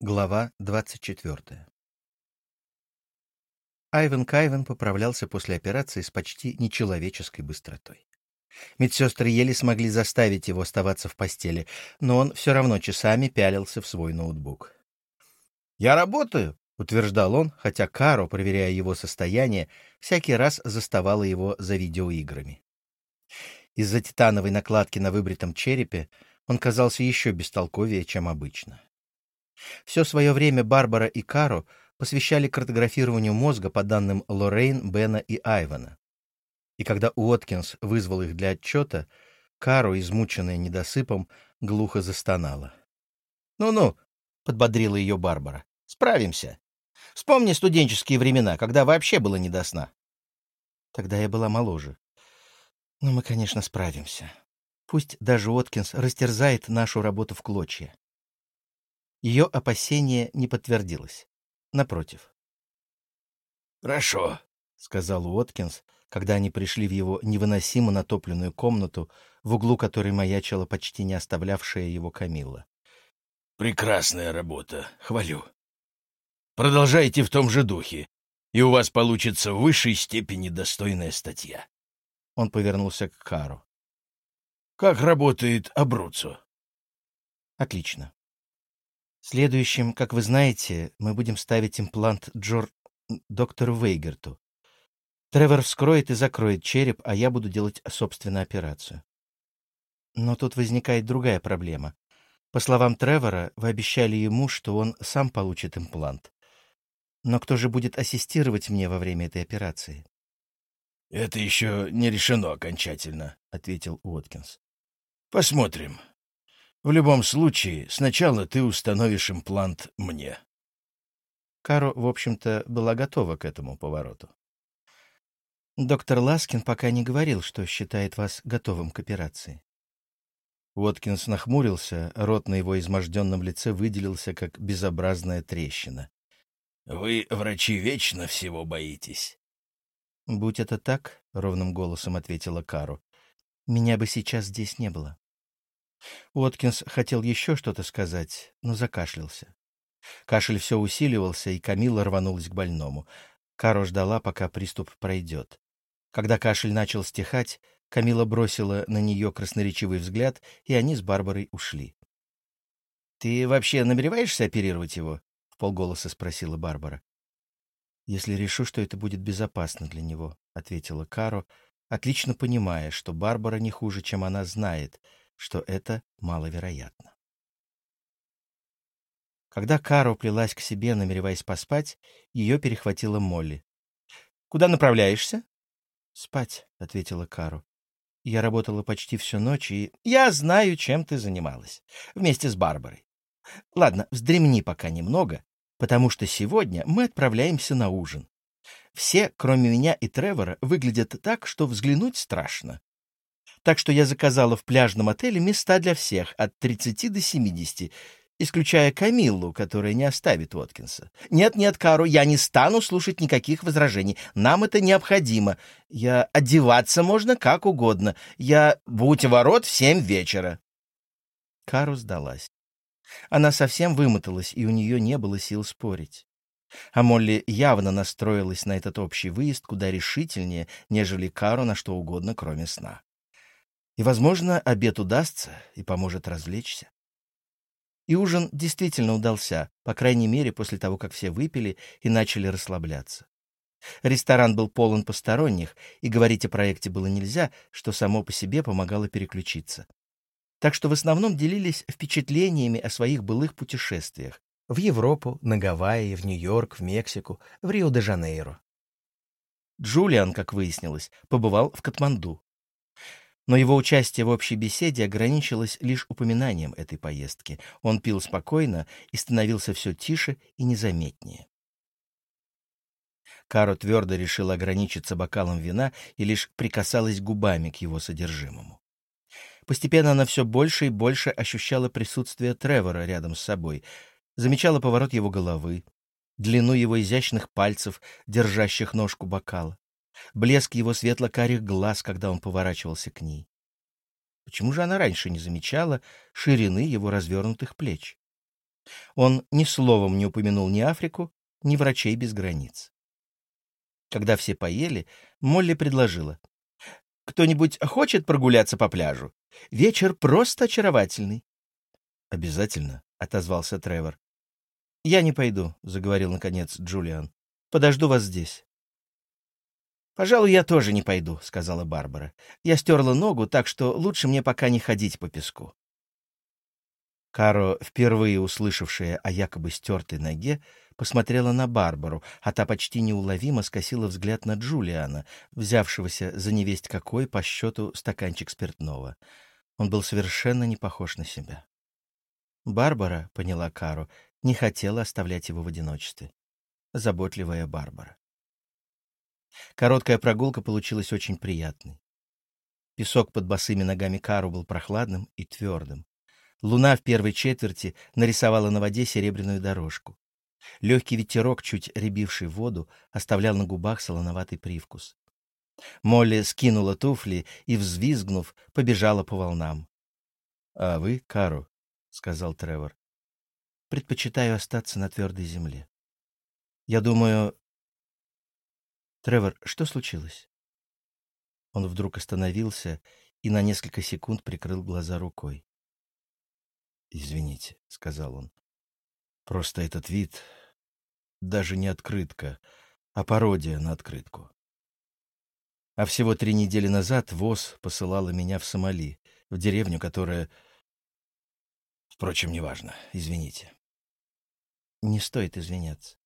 Глава 24. Айвен Кайвен поправлялся после операции с почти нечеловеческой быстротой. Медсестры еле смогли заставить его оставаться в постели, но он все равно часами пялился в свой ноутбук. «Я работаю», — утверждал он, хотя Каро, проверяя его состояние, всякий раз заставала его за видеоиграми. Из-за титановой накладки на выбритом черепе он казался еще бестолковее, чем обычно. Все свое время Барбара и Каро посвящали картографированию мозга по данным Лоррейн, Бена и Айвана. И когда Уоткинс вызвал их для отчета, Каро, измученная недосыпом, глухо застонала. «Ну-ну», — подбодрила ее Барбара, — «справимся. Вспомни студенческие времена, когда вообще было не до сна». Тогда я была моложе. Но мы, конечно, справимся. Пусть даже Уоткинс растерзает нашу работу в клочья. Ее опасение не подтвердилось. Напротив. «Хорошо», — сказал Уоткинс, когда они пришли в его невыносимо натопленную комнату, в углу которой маячила почти не оставлявшая его Камилла. «Прекрасная работа, хвалю. Продолжайте в том же духе, и у вас получится в высшей степени достойная статья». Он повернулся к Кару. «Как работает Абруццо?» «Отлично. Следующим, как вы знаете, мы будем ставить имплант Джор... доктору Вейгерту. Тревор вскроет и закроет череп, а я буду делать собственную операцию. Но тут возникает другая проблема. По словам Тревора, вы обещали ему, что он сам получит имплант. Но кто же будет ассистировать мне во время этой операции? — Это еще не решено окончательно, — ответил Уоткинс. — Посмотрим. В любом случае, сначала ты установишь имплант мне. Каро, в общем-то, была готова к этому повороту. Доктор Ласкин пока не говорил, что считает вас готовым к операции. Уоткинс нахмурился, рот на его изможденном лице выделился, как безобразная трещина. — Вы, врачи, вечно всего боитесь. — Будь это так, — ровным голосом ответила Кару, — меня бы сейчас здесь не было. Уоткинс хотел еще что-то сказать, но закашлялся. Кашель все усиливался, и Камила рванулась к больному. Каро ждала, пока приступ пройдет. Когда кашель начал стихать, Камила бросила на нее красноречивый взгляд, и они с Барбарой ушли. — Ты вообще намереваешься оперировать его? — в полголоса спросила Барбара. — Если решу, что это будет безопасно для него, — ответила Каро, отлично понимая, что Барбара не хуже, чем она знает — что это маловероятно. Когда Каро плелась к себе, намереваясь поспать, ее перехватила Молли. «Куда направляешься?» «Спать», — ответила Каро. «Я работала почти всю ночь, и...» «Я знаю, чем ты занималась. Вместе с Барбарой. Ладно, вздремни пока немного, потому что сегодня мы отправляемся на ужин. Все, кроме меня и Тревора, выглядят так, что взглянуть страшно так что я заказала в пляжном отеле места для всех от 30 до 70, исключая Камиллу, которая не оставит Уоткинса. Нет-нет, Кару, я не стану слушать никаких возражений. Нам это необходимо. Я одеваться можно как угодно. Я будь ворот в семь вечера. Кару сдалась. Она совсем вымоталась, и у нее не было сил спорить. А Молли явно настроилась на этот общий выезд куда решительнее, нежели Кару на что угодно, кроме сна. И, возможно, обед удастся и поможет развлечься. И ужин действительно удался, по крайней мере, после того, как все выпили и начали расслабляться. Ресторан был полон посторонних, и говорить о проекте было нельзя, что само по себе помогало переключиться. Так что в основном делились впечатлениями о своих былых путешествиях в Европу, на Гавайи, в Нью-Йорк, в Мексику, в Рио-де-Жанейро. Джулиан, как выяснилось, побывал в Катманду но его участие в общей беседе ограничилось лишь упоминанием этой поездки. Он пил спокойно и становился все тише и незаметнее. Каро твердо решила ограничиться бокалом вина и лишь прикасалась губами к его содержимому. Постепенно она все больше и больше ощущала присутствие Тревора рядом с собой, замечала поворот его головы, длину его изящных пальцев, держащих ножку бокала блеск его светло-карих глаз, когда он поворачивался к ней. Почему же она раньше не замечала ширины его развернутых плеч? Он ни словом не упомянул ни Африку, ни врачей без границ. Когда все поели, Молли предложила. «Кто-нибудь хочет прогуляться по пляжу? Вечер просто очаровательный». «Обязательно», — отозвался Тревор. «Я не пойду», — заговорил наконец Джулиан. «Подожду вас здесь». «Пожалуй, я тоже не пойду», — сказала Барбара. «Я стерла ногу, так что лучше мне пока не ходить по песку». Каро, впервые услышавшая о якобы стертой ноге, посмотрела на Барбару, а та почти неуловимо скосила взгляд на Джулиана, взявшегося за невесть какой по счету стаканчик спиртного. Он был совершенно не похож на себя. Барбара, поняла Каро, не хотела оставлять его в одиночестве. Заботливая Барбара. Короткая прогулка получилась очень приятной. Песок под босыми ногами Кару был прохладным и твердым. Луна в первой четверти нарисовала на воде серебряную дорожку. Легкий ветерок, чуть рябивший воду, оставлял на губах солоноватый привкус. Молли скинула туфли и, взвизгнув, побежала по волнам. — А вы, Кару, — сказал Тревор, — предпочитаю остаться на твердой земле. Я думаю... Тревор, что случилось? Он вдруг остановился и на несколько секунд прикрыл глаза рукой. «Извините», — сказал он. «Просто этот вид даже не открытка, а пародия на открытку. А всего три недели назад ВОЗ посылала меня в Сомали, в деревню, которая... Впрочем, неважно, извините». «Не стоит извиняться.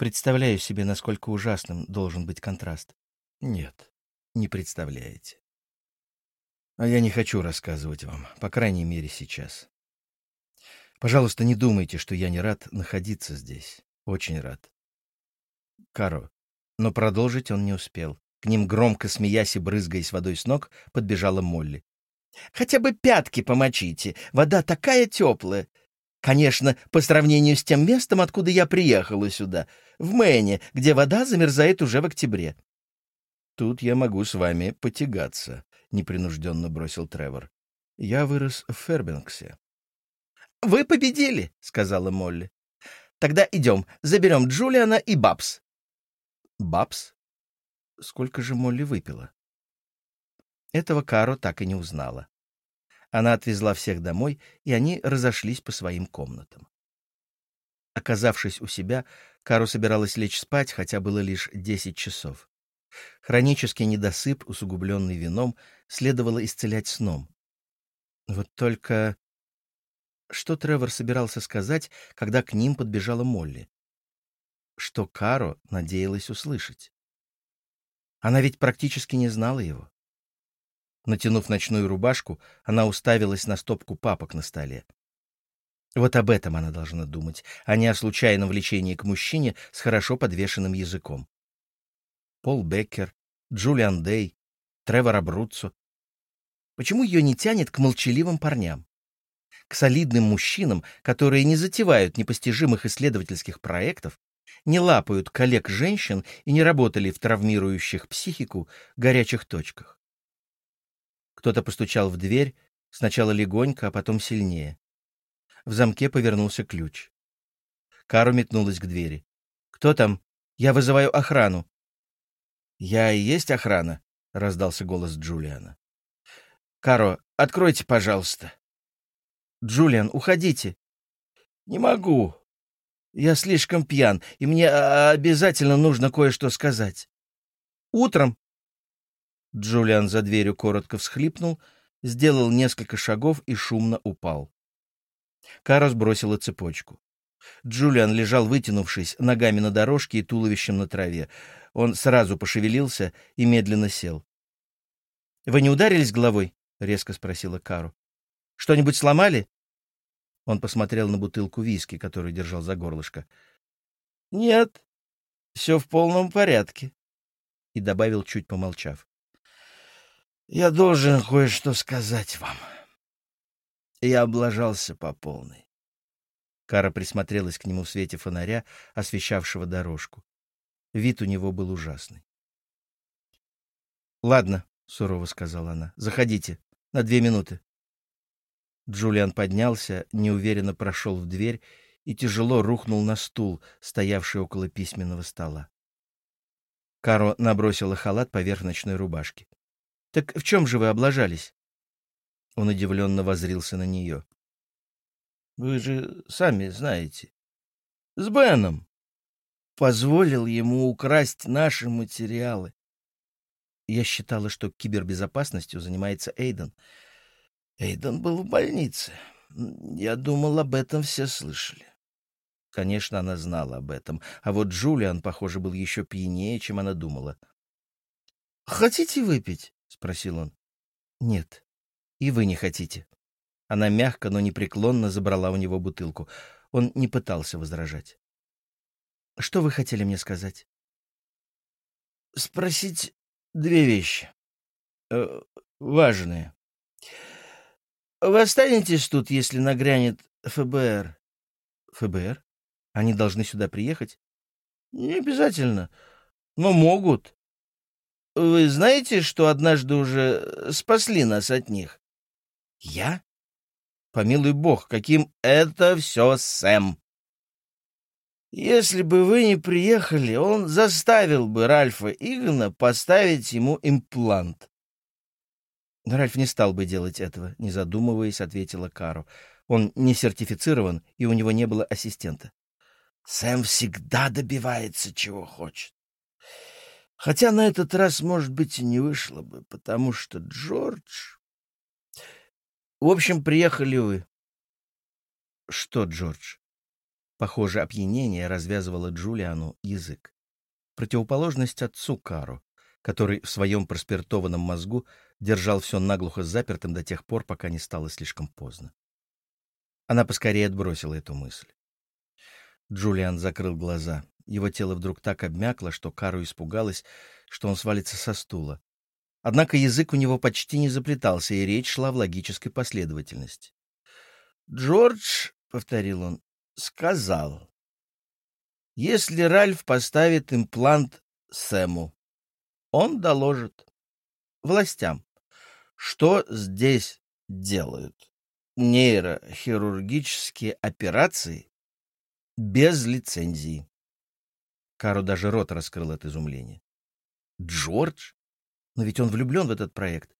Представляю себе, насколько ужасным должен быть контраст». «Нет, не представляете. А я не хочу рассказывать вам, по крайней мере, сейчас. Пожалуйста, не думайте, что я не рад находиться здесь. Очень рад. Каро. Но продолжить он не успел. К ним, громко смеясь и брызгаясь водой с ног, подбежала Молли. «Хотя бы пятки помочите. Вода такая теплая. Конечно, по сравнению с тем местом, откуда я приехала сюда, в Мэне, где вода замерзает уже в октябре». «Тут я могу с вами потягаться», — непринужденно бросил Тревор. «Я вырос в Фербенксе. «Вы победили», — сказала Молли. «Тогда идем, заберем Джулиана и Бабс». «Бабс? Сколько же Молли выпила?» Этого Каро так и не узнала. Она отвезла всех домой, и они разошлись по своим комнатам. Оказавшись у себя, Каро собиралась лечь спать, хотя было лишь десять часов. Хронический недосып, усугубленный вином, следовало исцелять сном. Вот только что Тревор собирался сказать, когда к ним подбежала Молли? Что Каро надеялась услышать? Она ведь практически не знала его. Натянув ночную рубашку, она уставилась на стопку папок на столе. Вот об этом она должна думать, а не о случайном влечении к мужчине с хорошо подвешенным языком. Пол Беккер, Джулиан Дей, Тревор Абруццо. Почему ее не тянет к молчаливым парням? к солидным мужчинам, которые не затевают непостижимых исследовательских проектов, не лапают коллег-женщин и не работали в травмирующих психику горячих точках. Кто-то постучал в дверь, сначала легонько, а потом сильнее. В замке повернулся ключ. Кару метнулась к двери. «Кто там? Я вызываю охрану». «Я и есть охрана», — раздался голос Джулиана. «Каро, откройте, пожалуйста». «Джулиан, уходите!» «Не могу. Я слишком пьян, и мне а, обязательно нужно кое-что сказать. Утром...» Джулиан за дверью коротко всхлипнул, сделал несколько шагов и шумно упал. Кара сбросила цепочку. Джулиан лежал, вытянувшись, ногами на дорожке и туловищем на траве. Он сразу пошевелился и медленно сел. «Вы не ударились головой?» — резко спросила Кару. Что-нибудь сломали?» Он посмотрел на бутылку виски, которую держал за горлышко. «Нет, все в полном порядке», — и добавил, чуть помолчав. «Я должен кое-что сказать вам. Я облажался по полной». Кара присмотрелась к нему в свете фонаря, освещавшего дорожку. Вид у него был ужасный. «Ладно», — сурово сказала она, — «заходите. На две минуты». Джулиан поднялся, неуверенно прошел в дверь и тяжело рухнул на стул, стоявший около письменного стола. Каро набросила халат поверх ночной рубашки. — Так в чем же вы облажались? Он удивленно возрился на нее. — Вы же сами знаете. — С Беном. Позволил ему украсть наши материалы. Я считала, что кибербезопасностью занимается Эйден. Эйден был в больнице. Я думал, об этом все слышали. Конечно, она знала об этом, а вот Джулиан, похоже, был еще пьянее, чем она думала. «Хотите выпить?» — спросил он. «Нет, и вы не хотите». Она мягко, но непреклонно забрала у него бутылку. Он не пытался возражать. «Что вы хотели мне сказать?» «Спросить две вещи. Э, важные. Вы останетесь тут, если нагрянет ФБР?» «ФБР?» Они должны сюда приехать? Не обязательно, но могут. Вы знаете, что однажды уже спасли нас от них? Я? Помилуй бог, каким это все Сэм. Если бы вы не приехали, он заставил бы Ральфа Игна поставить ему имплант. Ральф не стал бы делать этого, не задумываясь, ответила Кару. Он не сертифицирован, и у него не было ассистента. Сэм всегда добивается, чего хочет. Хотя на этот раз, может быть, и не вышло бы, потому что Джордж... В общем, приехали вы. Что, Джордж? Похоже, опьянение развязывало Джулиану язык. Противоположность отцу Кару, который в своем проспиртованном мозгу держал все наглухо запертым до тех пор, пока не стало слишком поздно. Она поскорее отбросила эту мысль. Джулиан закрыл глаза. Его тело вдруг так обмякло, что Кару испугалась, что он свалится со стула. Однако язык у него почти не заплетался, и речь шла в логической последовательности. «Джордж», — повторил он, — «сказал, если Ральф поставит имплант Сэму, он доложит властям, что здесь делают нейрохирургические операции без лицензии. Кару даже рот раскрыл от изумления. Джордж? Но ведь он влюблен в этот проект.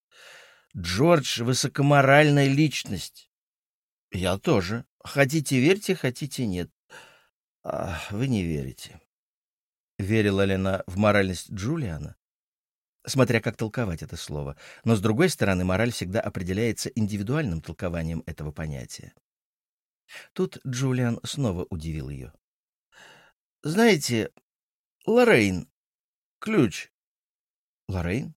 Джордж — высокоморальная личность. Я тоже. Хотите верьте, хотите нет. А вы не верите. Верила ли она в моральность Джулиана? Смотря как толковать это слово. Но, с другой стороны, мораль всегда определяется индивидуальным толкованием этого понятия. Тут Джулиан снова удивил ее. «Знаете, Лоррейн, ключ». «Лоррейн?»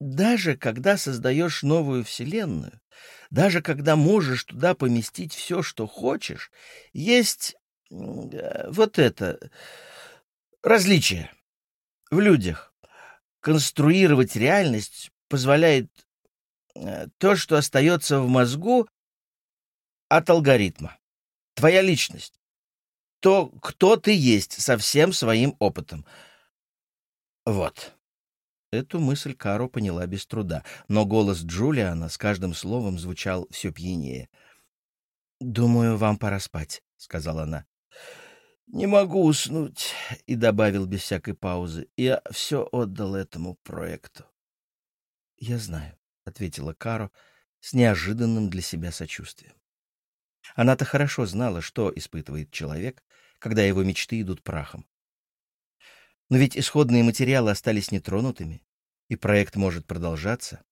Даже когда создаешь новую вселенную, даже когда можешь туда поместить все, что хочешь, есть э, вот это различие в людях. Конструировать реальность позволяет э, то, что остается в мозгу, от алгоритма. Твоя личность. То, кто ты есть со всем своим опытом. Вот. Эту мысль Каро поняла без труда, но голос Джулиана с каждым словом звучал все пьянее. «Думаю, вам пора спать», — сказала она. «Не могу уснуть», — и добавил без всякой паузы. «Я все отдал этому проекту». «Я знаю», — ответила Каро с неожиданным для себя сочувствием. Она-то хорошо знала, что испытывает человек, когда его мечты идут прахом. Но ведь исходные материалы остались нетронутыми, и проект может продолжаться.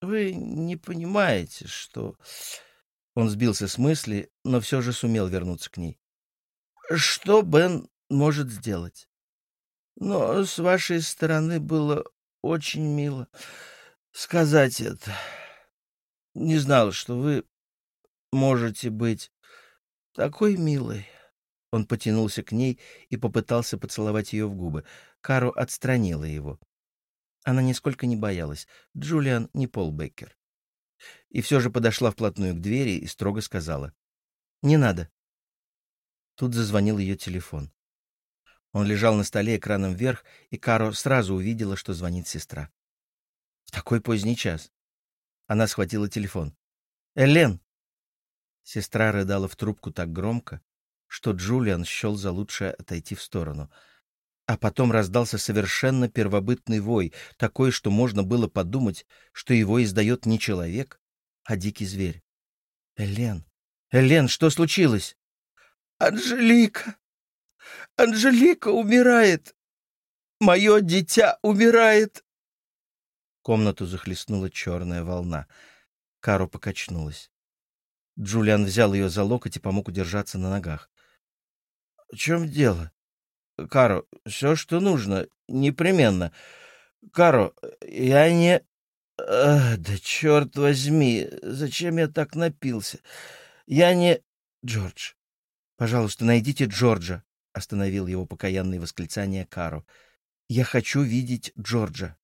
Вы не понимаете, что... Он сбился с мысли, но все же сумел вернуться к ней. Что Бен может сделать? Но с вашей стороны было очень мило сказать это. Не знал, что вы можете быть такой милой. Он потянулся к ней и попытался поцеловать ее в губы. Кару отстранила его. Она нисколько не боялась. Джулиан не Пол Беккер. И все же подошла вплотную к двери и строго сказала. «Не надо». Тут зазвонил ее телефон. Он лежал на столе экраном вверх, и Каро сразу увидела, что звонит сестра. В такой поздний час. Она схватила телефон. «Элен!» Сестра рыдала в трубку так громко, что Джулиан счел за лучшее отойти в сторону. А потом раздался совершенно первобытный вой, такой, что можно было подумать, что его издает не человек, а дикий зверь. «Элен! Элен, что случилось?» «Анжелика! Анжелика умирает! Мое дитя умирает!» Комнату захлестнула черная волна. Кару покачнулась. Джулиан взял ее за локоть и помог удержаться на ногах. — В чем дело? — Каро, все, что нужно, непременно. Каро, я не... Ах, да черт возьми, зачем я так напился? Я не... Джордж, пожалуйста, найдите Джорджа, — остановил его покаянное восклицание Каро. Я хочу видеть Джорджа.